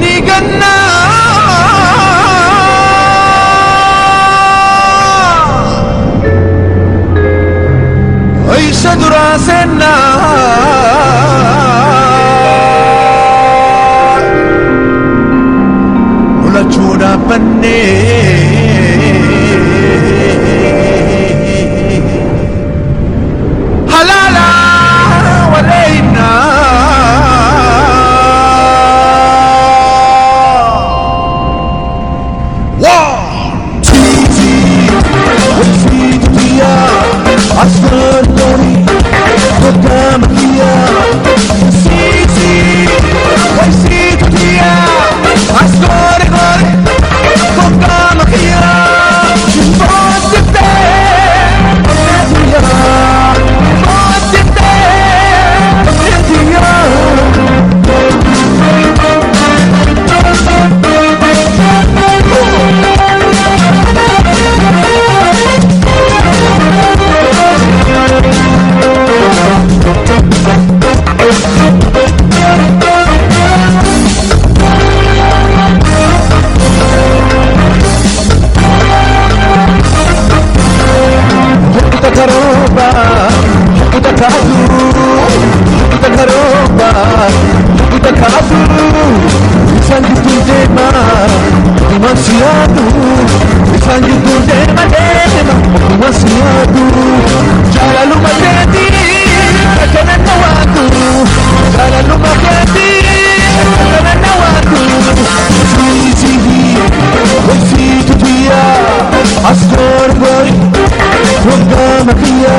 你跟那。కాదు ముగ్గుత కరోమా ముగ్గుత కాదు సంగిస్తుంటేమా మసియాదు సంగిస్తుంటేమేమా మసియాదు జలలు మదేది రచనవాదు జలలు మదేది రచనవాదు జీవి وسيت بيا أصغر بوي وقدامك يا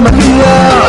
Maria.